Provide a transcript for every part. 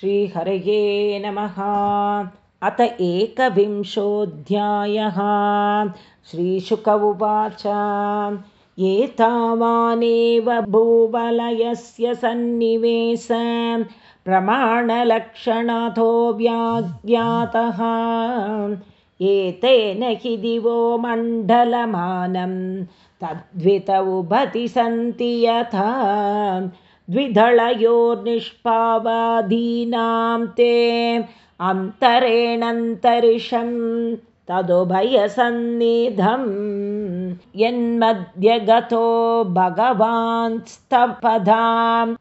श्रीहरये नमः। अत एकविंशोऽध्यायः। श्रीशुक उवाच। एतावानेव भूवलयस्य सन्निवेश प्रमाणलक्षणतो व्याज्ञातः। एतेन हि दिवो मण्डलमानं तद्वित उभति सन्ति यथा द्विदलयोर्निष्पावादीनां ते अन्तरेणन्तरिषं तदुभयसन्निधं यन्मध्यगतो भगवान्स्तपदां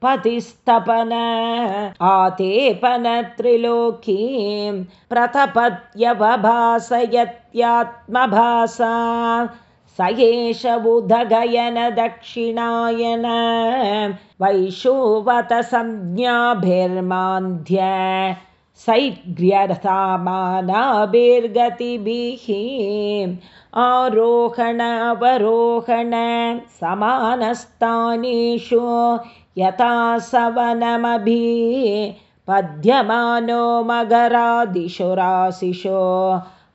पतिस्तपन आतेपनत्रिलोकीं प्रतपत्यवभासयत्यात्मभासा स एष बुधगयन वैशुवतसंज्ञाभिर्मान्ध्य सैग्र्यर्थामानाभिर्गतिभिः आरोहण अवरोहण समानस्थानेषु यथा सवनमभि पद्यमानो मगरादिशु राशिषु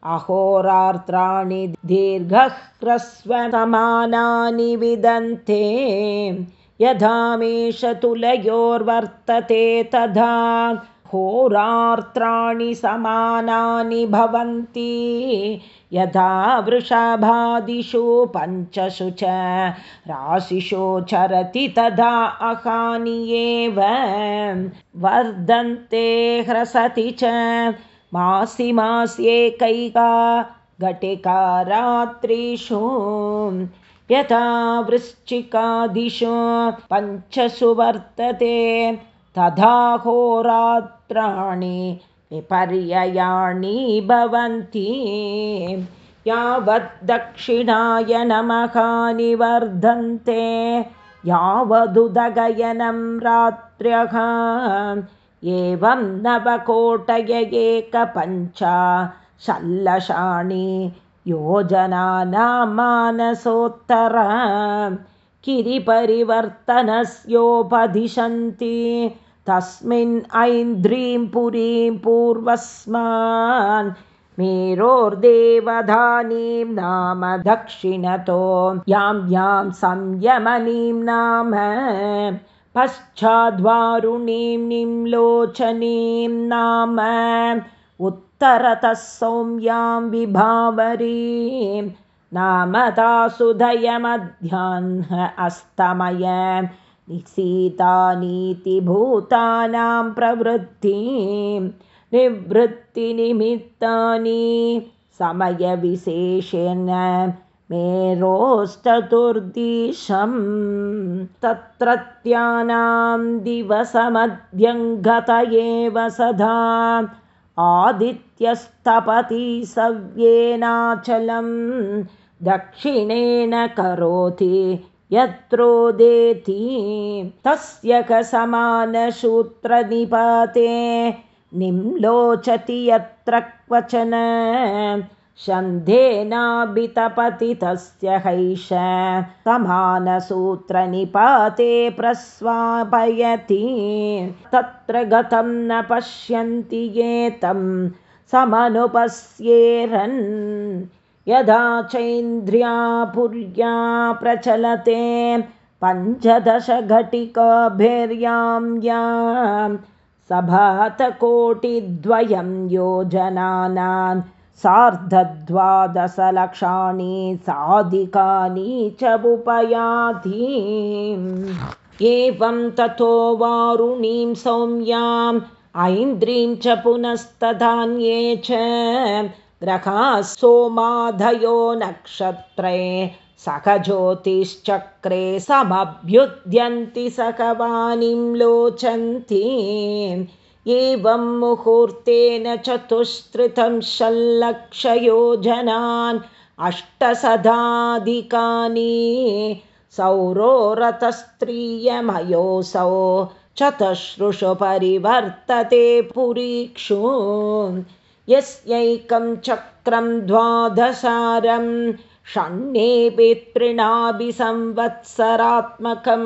अहोरार्त्राणि दीर्घह्रस्वसमानानि विदन्ते। यथामेषतुलयोर्वर्तते तथा होरार्त्राणि समानानि भवन्ति। यथा वृषभादिषु पञ्चषु च राशिषु चरति तथा अहानि एव। वर्धन्ते ह्रसति च मासि मास्येकैका घटिका रात्रिषु यथा वृश्चिकादिषु पञ्चसु वर्तते। तथा होरात्राणि विपर्ययाणि भवन्ति। यावद्दक्षिणाय नमकानि वर्धन्ते यावदुदगयनं रात्र्यः एवं नवकोटय एकपञ्च षल्लषाणि योजनानां मानसोत्तर किरिपरिवर्तनस्योपदिशन्ति। तस्मिन् ऐन्द्रीं पुरीं पूर्वस्मान् मेरोर्देवधानीं नाम दक्षिणतो। यां यां संयमनीं नाम पश्चाद्वारुणीं निम्लोचनीं नाम उत्तरतः सौम्यां विभावरीं नाम तासुधयमध्याह्न अस्तमय। निशीतानीतिभूतानां प्रवृत्तिं निवृत्तिनिमित्तानि समयविशेषेण मेरोश्चतुर्दिशं तत्रत्यानां दिवसमध्यङ्गत एव सदा। आदित्यस्तपति सव्येनाचलं दक्षिणेन करोति यत्रोदेति। तस्य कसमानसूत्रनिपाते निम्लोचति यत्र क्वचन तस्य हैष। समानसूत्रनिपाते प्रस्वापयति। तत्र गतं न पश्यन्ति ये तं समनुपस्येरन्। यदा चैन्द्रिया पुर्या प्रचलते पञ्चदशघटिकाभिर्यां यां सभातकोटिद्वयं योजनानान् सार्धद्वादशलक्षाणि साधिकानि च उपयाति एवं ततो वारुणीं सौम्याम् ऐन्द्रीं च पुनस्तधान्ये च ग्रहा सोमाधयो नक्षत्रे सखज्योतिश्चक्रे समभ्युद्यन्ति सखवाणीं लोचन्ति एवं मुहूर्तेन चतुश्रितं षल्लक्षयोजनान् अष्टशताधिकानि सौरोरथस्त्रियमयोऽसौ चतश्रुषु परिवर्तते पुरीक्षु। यस्यैकं चक्रं द्वादशारं संवत्सरात्मकं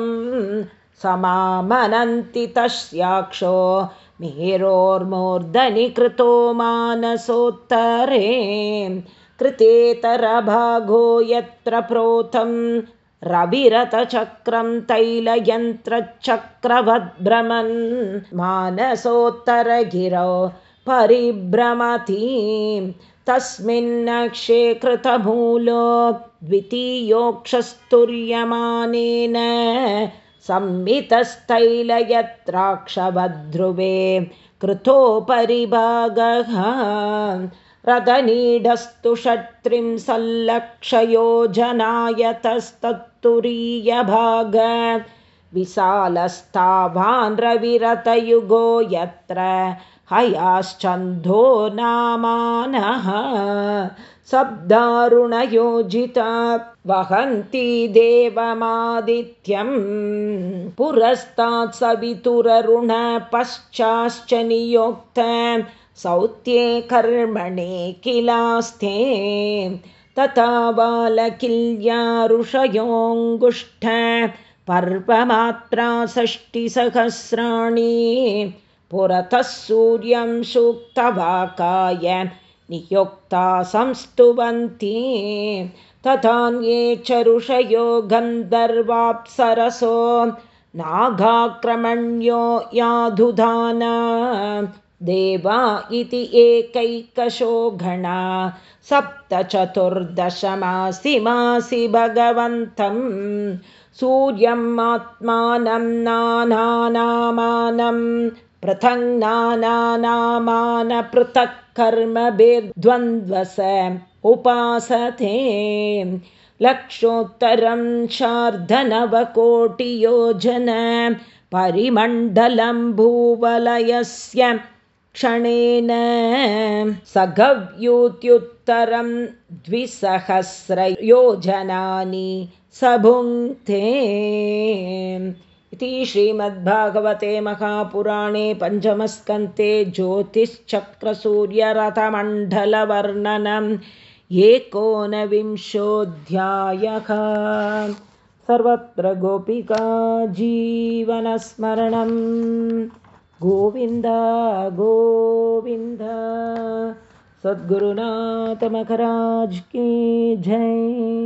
समामनन्ति तस्याक्षो मेरोर्मूर्धनि कृतो मानसोत्तरे कृतेतरभागो यत्र प्रोतं रविरथचक्रं तैलयन्त्रचक्रवद्भ्रमन्। मानसोत्तरगिरौ परिभ्रमति तस्मिन्नक्षे कृतमूलो द्वितीयोक्षस्तुर्यमानेन संमितस्तैलयत्राक्षवध्रुवे कृतोपरिभागः। रदनीडस्तु षट्त्रिंसल्लक्षयोजनायतस्तत्तुरीयभाग विशालस्तावान् रविरतयुगो यत्र हयाश्चन्धो नामानः शब्दारुणयोजिता वहन्ति देवमादित्यं पुरस्तात् सवितुररुणपश्चाश्च नियोक्त सौत्ये कर्मणे किलास्ते। तथा बालकिल्या ऋषयोऽङ्गुष्ठ पर्वमात्रा षष्टिसहस्राणि पुरतः सूर्यं सूक्तवाकाय नियुक्ता संस्तुवन्ति। तथान्ये च ऋषयो गन्धर्वाप्सरसो नागाक्रमण्यो याधुधाना। देवा इति एकैकशो घणा। सप्तचतुर्दशमासि मासि भगवन्तं। सूर्यम् आत्मानं नानानामानं। पृथङ्नानानामान पृथक् कर्मभिर्द्वन्द्वस उपासते। लक्षोत्तरं शार्धनवकोटियोजन परिमण्डलं भूवलयस्य क्षणेन सगव्यूत्युत्तरं द्विसहस्रयोजनानि स भुङ्क्ते इति श्रीमद्भागवते महापुराणे पञ्चमस्कन्ते ज्योतिश्चक्रसूर्यरथमण्डलवर्णनम् एकोनविंशोऽध्यायः। सर्वत्र गोपिका जीवनस्मरणं गोविन्द गोविन्द। सद्गुरुनाथमखराज की जय